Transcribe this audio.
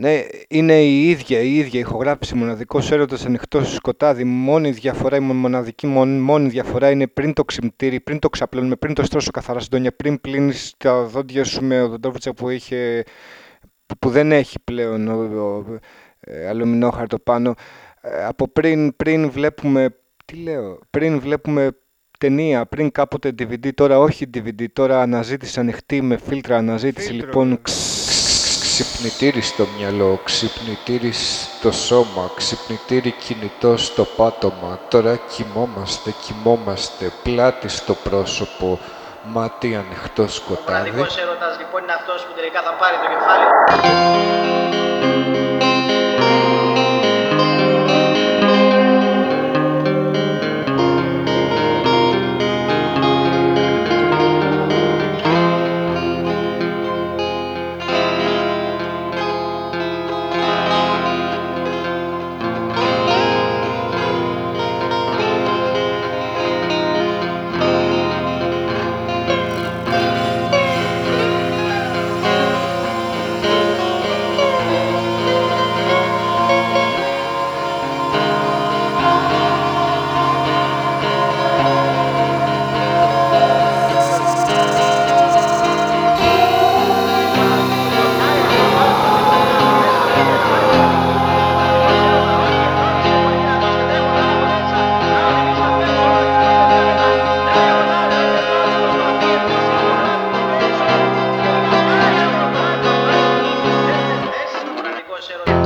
Ναι, είναι η ίδια, η ίδια ηχογράφηση, μοναδικός έρωτας ανοιχτός σκοτάδι. Μόνη διαφορά, η μοναδική μόνη, διαφορά είναι πριν το ξυπνητήρι, πριν το ξαπλώνουμε, πριν το στρώσω καθαρά συντόνια, πριν πλύνεις τα δόντια σου με οδοντόβριτσα που, είχε, που, δεν έχει πλέον ο, ο, ε, αλουμινόχαρτο πάνω. Ε, από πριν, πριν βλέπουμε, τι λέω, πριν βλέπουμε ταινία, πριν κάποτε DVD, τώρα όχι DVD, τώρα αναζήτηση ανοιχτή με φίλτρα αναζήτηση, λοιπόν, Ξυπνητήρι στο μυαλό, ξυπνητήρι στο σώμα, ξυπνητήρι κινητό στο πάτωμα. Τώρα κοιμόμαστε, κοιμόμαστε, πλάτη στο πρόσωπο, μάτι ανοιχτό σκοτάδι. Ο μοναδικός έρωτας λοιπόν είναι αυτός που τελικά θα πάρει το κεφάλι. caballero.